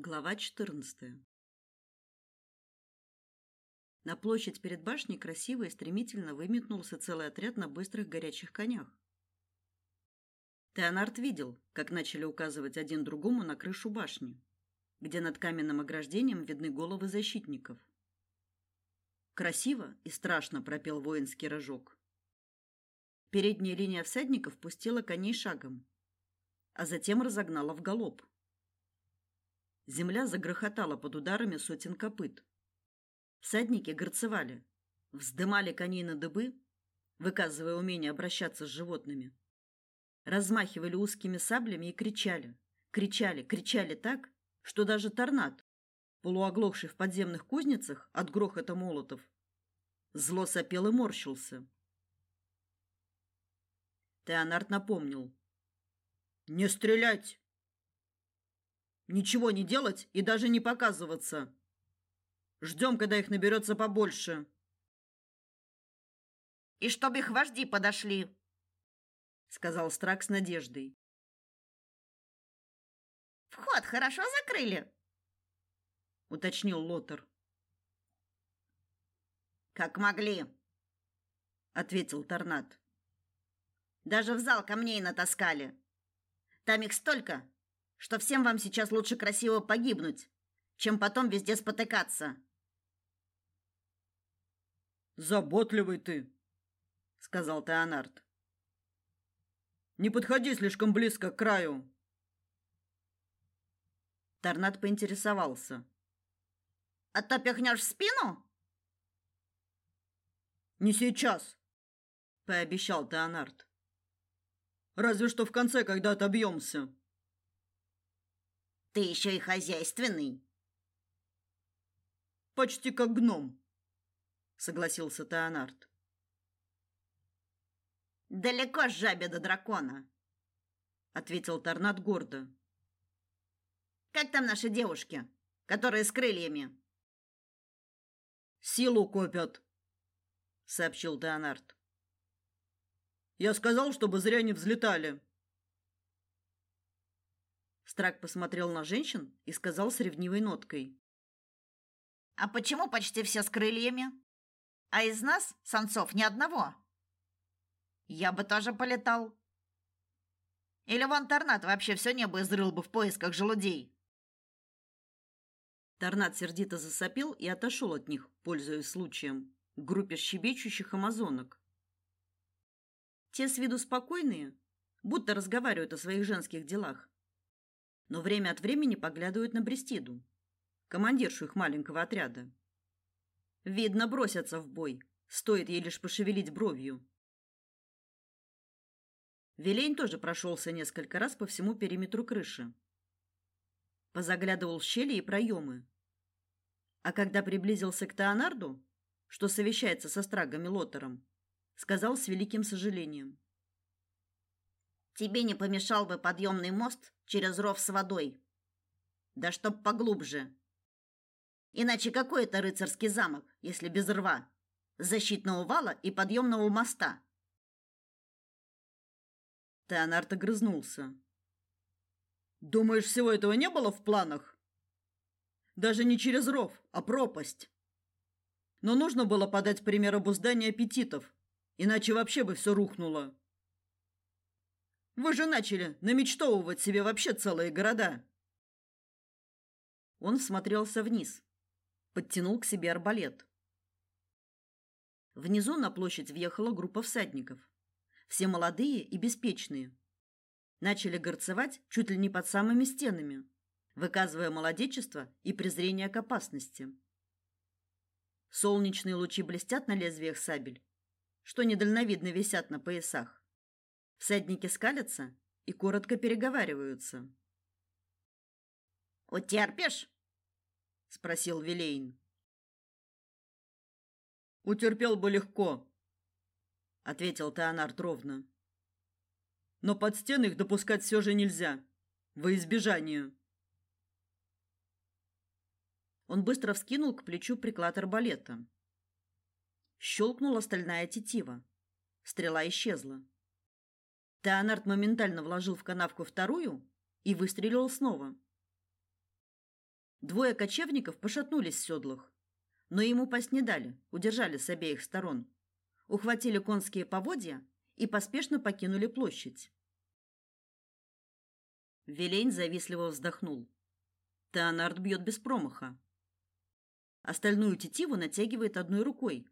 Глава 14. На площадь перед башней красиво и стремительно выметнулся целый отряд на быстрых горячих конях. Теонард видел, как начали указывать один другому на крышу башни, где над каменным ограждением видны головы защитников. Красиво и страшно пропел воинский рожок. Передняя линия всадников пустила коней шагом, а затем разогнала в галоп. Земля загрохотала под ударами сотен копыт. Всадники горцевали, вздымали коней на дыбы, выказывая умение обращаться с животными. Размахивали узкими саблями и кричали, кричали, кричали так, что даже торнад, полуоглохший в подземных кузницах от грохота молотов, зло сопел и морщился. Теонард напомнил: "Не стрелять!" Ничего не делать и даже не показываться. Ждем, когда их наберется побольше. И чтобы их вожди подошли, сказал Страк с надеждой. Вход хорошо закрыли, уточнил Лотер. Как могли, ответил Торнад. Даже в зал камней натаскали. Там их столько, что всем вам сейчас лучше красиво погибнуть, чем потом везде спотыкаться. Заботливый ты, сказал Теонард. Не подходи слишком близко к краю. Торнад поинтересовался. А то пихнешь в спину? Не сейчас, пообещал Теонард. Разве что в конце, когда отобьемся. Ты еще и хозяйственный. Почти как гном, согласился Теонард. Далеко жабе до дракона, ответил Торнад гордо. Как там наши девушки, которые с крыльями? Силу копят, сообщил Теонард. Я сказал, чтобы зря не взлетали. Страк посмотрел на женщин и сказал с ревнивой ноткой: "А почему почти все с крыльями? А из нас самцов ни одного. Я бы тоже полетал. Или вон торнад вообще все небо изрыл бы в поисках желудей". Торнад сердито засопел и отошел от них, пользуясь случаем, к группе щебечущих амазонок. Те с виду спокойные, будто разговаривают о своих женских делах но время от времени поглядывают на Брестиду, командиршу их маленького отряда. Видно, бросятся в бой, стоит ей лишь пошевелить бровью. Велень тоже прошелся несколько раз по всему периметру крыши. Позаглядывал в щели и проемы. А когда приблизился к Теонарду, что совещается со страгами Лотером, сказал с великим сожалением: Тебе не помешал бы подъемный мост через ров с водой. Да чтоб поглубже. Иначе какой это рыцарский замок, если без рва, защитного вала и подъемного моста? Теонард огрызнулся. Думаешь, всего этого не было в планах? Даже не через ров, а пропасть. Но нужно было подать пример обуздания аппетитов, иначе вообще бы все рухнуло. Вы же начали намечтовывать себе вообще целые города. Он всмотрелся вниз, подтянул к себе арбалет. Внизу на площадь въехала группа всадников. Все молодые и беспечные. Начали горцевать чуть ли не под самыми стенами, выказывая молодечество и презрение к опасности. Солнечные лучи блестят на лезвиях сабель, что недальновидно висят на поясах. Всадники скалятся и коротко переговариваются. «Утерпишь?» — спросил Вилейн. «Утерпел бы легко», — ответил Теонард ровно. «Но под стены их допускать все же нельзя, во избежание». Он быстро вскинул к плечу приклад арбалета. Щелкнула стальная тетива. Стрела исчезла. Теонард моментально вложил в канавку вторую и выстрелил снова. Двое кочевников пошатнулись в седлах, но ему упасть не дали, удержали с обеих сторон. Ухватили конские поводья и поспешно покинули площадь. Велень завистливо вздохнул. Теонард бьет без промаха. Остальную тетиву натягивает одной рукой,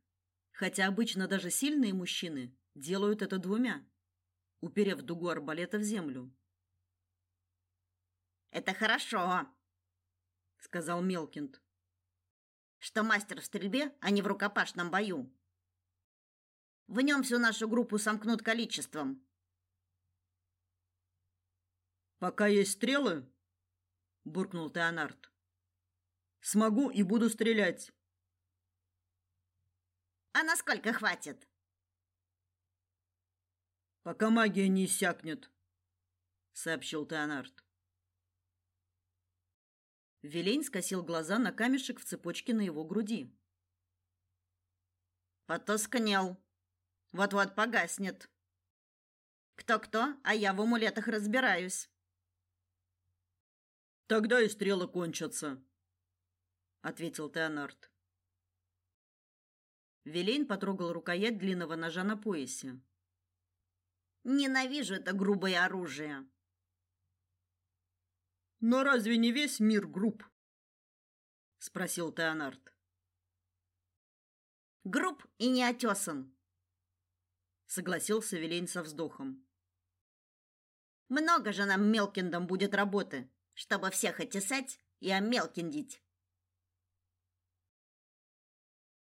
хотя обычно даже сильные мужчины делают это двумя, уперев дугу арбалета в землю. Это хорошо, сказал Мелкинд. Что мастер в стрельбе, а не в рукопашном бою. В нем всю нашу группу сомкнут количеством. Пока есть стрелы, буркнул Теонард. Смогу и буду стрелять. А насколько хватит? Пока магия не иссякнет, сообщил Теонард. Велень скосил глаза на камешек в цепочке на его груди. Потускнел. Вот-вот погаснет. Кто-кто, а я в амулетах разбираюсь. Тогда и стрелы кончатся, ответил Теонард. Велень потрогал рукоять длинного ножа на поясе. Ненавижу это грубое оружие. Но разве не весь мир груб? спросил Теонард. Груб и неотесан, согласился Велень со вздохом. Много же нам Мелкиндом будет работы чтобы всех отесать и омелкиндить.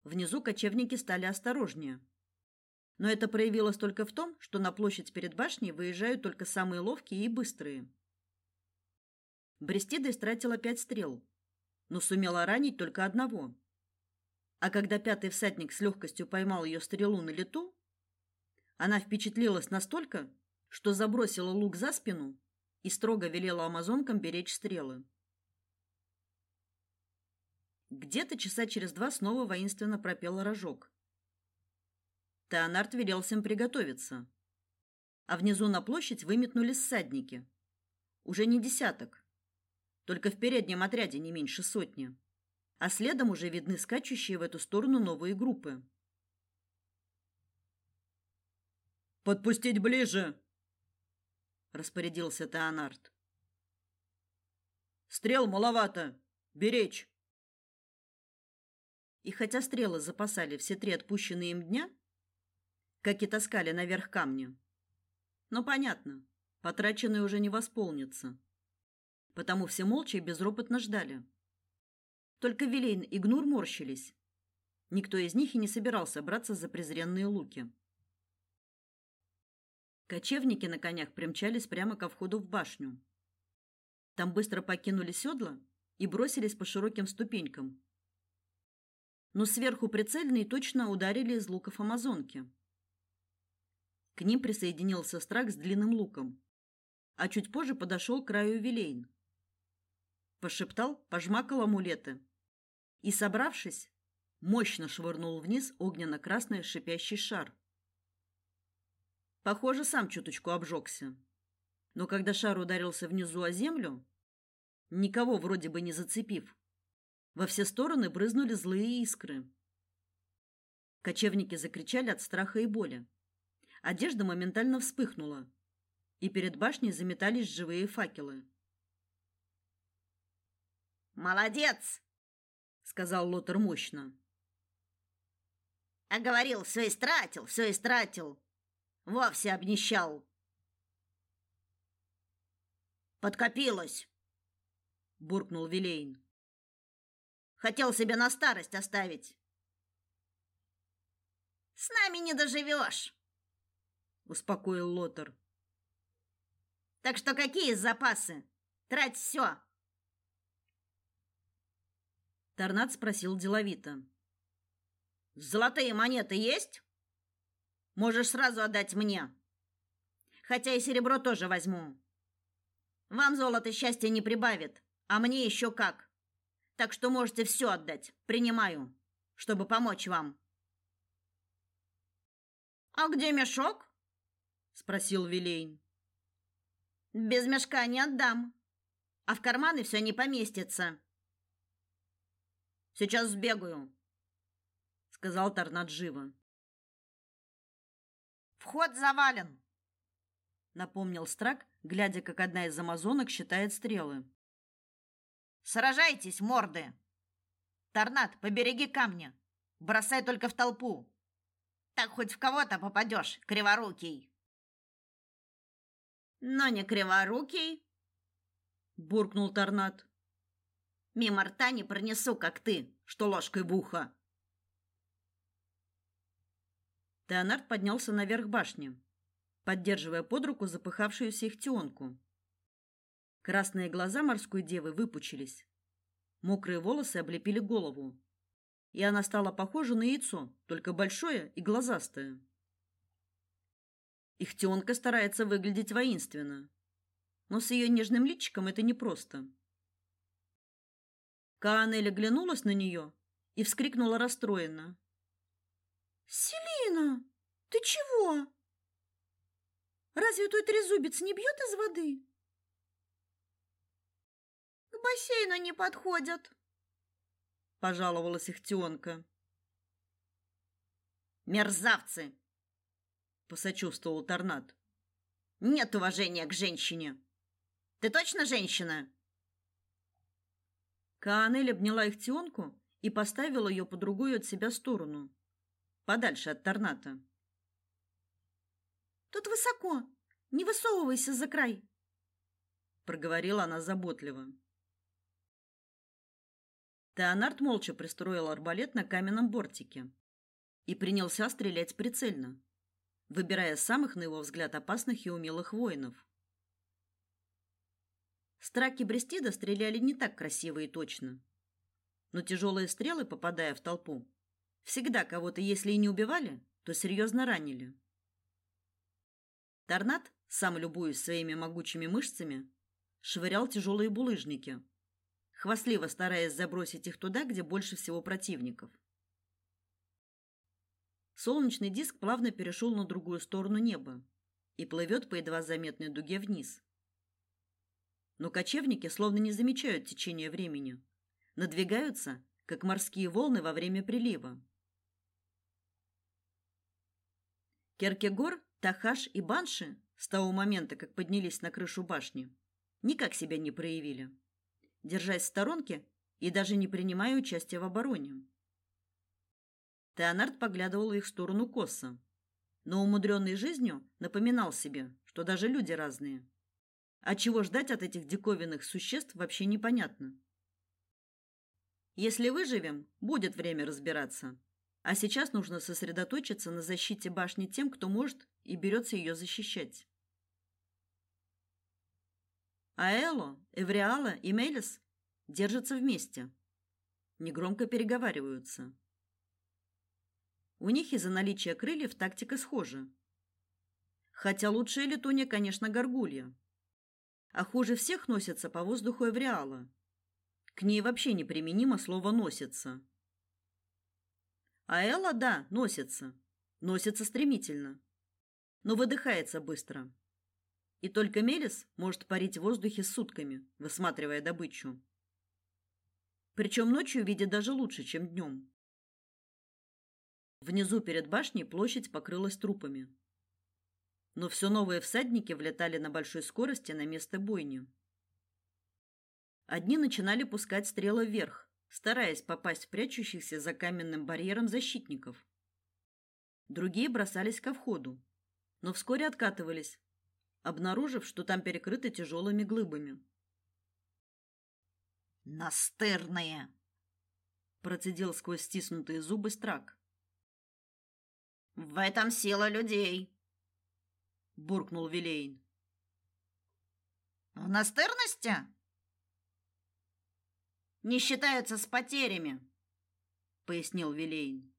Внизу кочевники стали осторожнее. Но это проявилось только в том, что на площадь перед башней выезжают только самые ловкие и быстрые. Брестида истратила пять стрел, но сумела ранить только одного. А когда пятый всадник с легкостью поймал ее стрелу на лету, она впечатлилась настолько, что забросила лук за спину и строго велела амазонкам беречь стрелы. Где-то часа через два снова воинственно пропел рожок. Теонард велел всем приготовиться. А внизу на площадь выметнулись всадники. Уже не десяток. Только в переднем отряде не меньше сотни. А следом уже видны скачущие в эту сторону новые группы. «Подпустить ближе!» распорядился Теонард. Стрел маловато. Беречь. И хотя стрелы запасали все три отпущенные им дня, как и таскали наверх камни, но понятно, потраченные уже не восполнятся. Потому все молча и безропотно ждали. Только Вилейн и Гнур морщились. Никто из них и не собирался браться за презренные луки. Кочевники на конях примчались прямо ко входу в башню. Там быстро покинули седла и бросились по широким ступенькам. Но сверху прицельно и точно ударили из луков амазонки. К ним присоединился Страк с длинным луком, а чуть позже подошел к краю Вилейн. Пошептал, пожмакал амулеты и, собравшись, мощно швырнул вниз огненно-красный шипящий шар. Похоже, сам чуточку обжегся. Но когда шар ударился внизу о землю, никого вроде бы не зацепив, во все стороны брызнули злые искры. Кочевники закричали от страха и боли. Одежда моментально вспыхнула, и перед башней заметались живые факелы. Молодец, сказал Лотер мощно. А говорил, все истратил, все истратил. Вовсе обнищал. Подкопилось, буркнул Вилейн. Хотел себе на старость оставить. С нами не доживешь, успокоил Лотер. Так что какие запасы? Трать все. Торнад спросил деловито. Золотые монеты есть? Можешь сразу отдать мне. Хотя и серебро тоже возьму. Вам золото счастья не прибавит, а мне еще как. Так что можете все отдать. Принимаю, чтобы помочь вам. А где мешок? Спросил Вилейн. Без мешка не отдам. А в карманы все не поместится. Сейчас сбегаю, сказал Торнад живо. Вход завален, напомнил Страк, глядя, как одна из амазонок считает стрелы. Сражайтесь, морды. Торнад, побереги камни. Бросай только в толпу. Так хоть в кого-то попадешь, криворукий. Но не криворукий, буркнул Торнад. Мимо рта не пронесу, как ты, что ложкой в ухо. Теонард поднялся наверх башни, поддерживая под руку запыхавшуюся ихтионку. Красные глаза морской девы выпучились. Мокрые волосы облепили голову и она стала похожа на яйцо, только большое и глазастое. Ихтионка старается выглядеть воинственно, но с ее нежным личиком это непросто. Каанель оглянулась на нее и вскрикнула расстроенно. «Селина, ты чего? Разве твой трезубец не бьет из воды?» «К бассейну не подходят», пожаловалась Ихтионка. Мерзавцы, посочувствовал Торнад. Нет уважения к женщине. Ты точно женщина? Каанель обняла Ихтионку и поставила ее по другую от себя сторону, подальше от Торната. Тут высоко. Не высовывайся за край, проговорила она заботливо. Теонард молча пристроил арбалет на каменном бортике и принялся стрелять прицельно, выбирая самых, на его взгляд, опасных и умелых воинов. Страки Брестида стреляли не так красиво и точно, но тяжелые стрелы, попадая в толпу, всегда кого-то, если и не убивали, то серьезно ранили. Торнад, сам любуясь своими могучими мышцами, швырял тяжелые булыжники – хвастливо стараясь забросить их туда, где больше всего противников. Солнечный диск плавно перешел на другую сторону неба и плывет по едва заметной дуге вниз. Но кочевники словно не замечают течения времени, надвигаются, как морские волны во время прилива. Керкегор, Тахаш и Банши с того момента, как поднялись на крышу башни, никак себя не проявили держась в сторонке и даже не принимая участия в обороне. Теонард поглядывал в их сторону косо, но умудренный жизнью напоминал себе, что даже люди разные. А чего ждать от этих диковинных существ вообще непонятно. Если выживем, будет время разбираться. А сейчас нужно сосредоточиться на защите башни тем, кто может и берется ее защищать. Аэло, Эвриала и Мелис держатся вместе. Негромко переговариваются. У них из-за наличия крыльев тактика схожа. Хотя лучшая летунья, конечно, горгулья. А хуже всех носится по воздуху Эвриала. К ней вообще неприменимо слово «носится». А Элла, да, носится. Носится стремительно. Но выдыхается быстро и только Мелис может парить в воздухе сутками, высматривая добычу. Причем ночью видит даже лучше, чем днем. Внизу перед башней площадь покрылась трупами. Но все новые всадники влетали на большой скорости на место бойни. Одни начинали пускать стрелы вверх, стараясь попасть в прячущихся за каменным барьером защитников. Другие бросались ко входу, но вскоре откатывались, обнаружив, что там перекрыто тяжелыми глыбами. Настырные, процедил сквозь стиснутые зубы Страк. В этом сила людей, буркнул Вилейн. В настырности? Не считаются с потерями, пояснил Вилейн.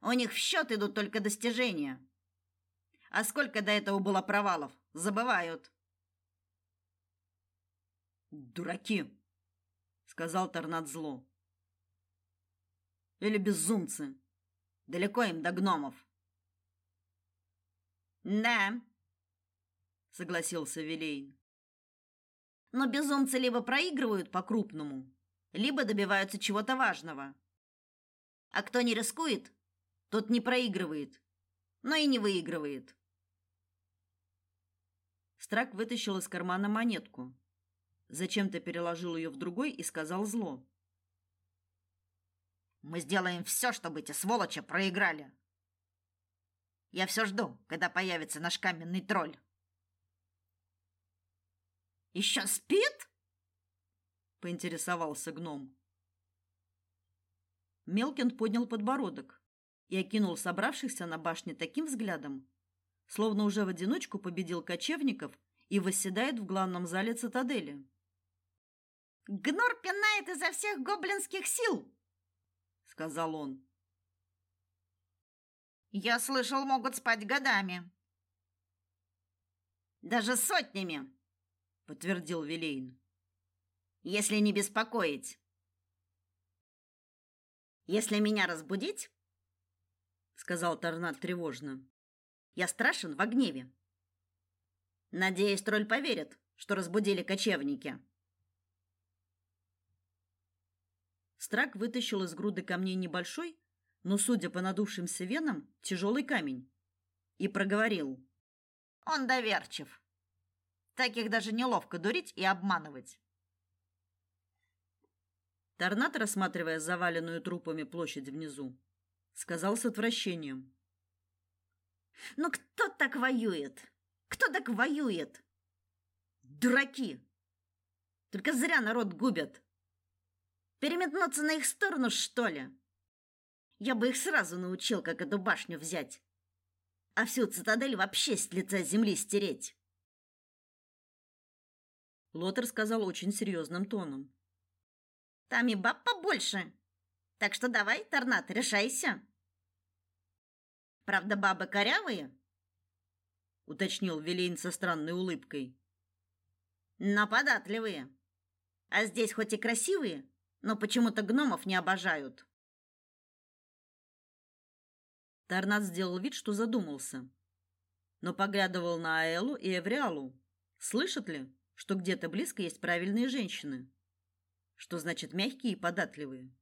У них в счет идут только достижения. А сколько до этого было провалов? Забывают. Дураки, сказал Торнад зло. Или безумцы. Далеко им до гномов. Да, согласился Вилейн. Но безумцы либо проигрывают по-крупному, либо добиваются чего-то важного. А кто не рискует, тот не проигрывает, но и не выигрывает. Страк вытащил из кармана монетку. Зачем-то переложил ее в другой и сказал зло. Мы сделаем все, чтобы эти сволочи проиграли. Я все жду, когда появится наш каменный тролль. Еще спит? поинтересовался гном. Мелкин поднял подбородок и окинул собравшихся на башне таким взглядом, словно уже в одиночку победил кочевников и восседает в главном зале цитадели. Гнор пинает изо всех гоблинских сил, сказал он. Я слышал, могут спать годами. Даже сотнями, подтвердил Вилейн. Если не беспокоить. Если меня разбудить, сказал Торнад тревожно. Я страшен в гневе. Надеюсь, тролль поверит, что разбудили кочевники. Страк вытащил из груды камней небольшой, но, судя по надувшимся венам, тяжелый камень и проговорил: "Он доверчив. Таких даже неловко дурить и обманывать". Торнат, рассматривая заваленную трупами площадь внизу, сказал с отвращением: "Ну кто так воюет? Кто так воюет? Дураки! Только зря народ губят. Переметнуться на их сторону, что ли? Я бы их сразу научил, как эту башню взять. А всю цитадель вообще с лица земли стереть. Лотер сказал очень серьезным тоном. Там и баб побольше. Так что давай, Торнат, решайся. Правда, бабы корявые? уточнил Велейн со странной улыбкой. Но податливые. А здесь хоть и красивые, но почему-то гномов не обожают. Торнад сделал вид, что задумался, но поглядывал на Аэлу и Эвриалу. Слышат ли, что где-то близко есть правильные женщины? Что значит мягкие и податливые?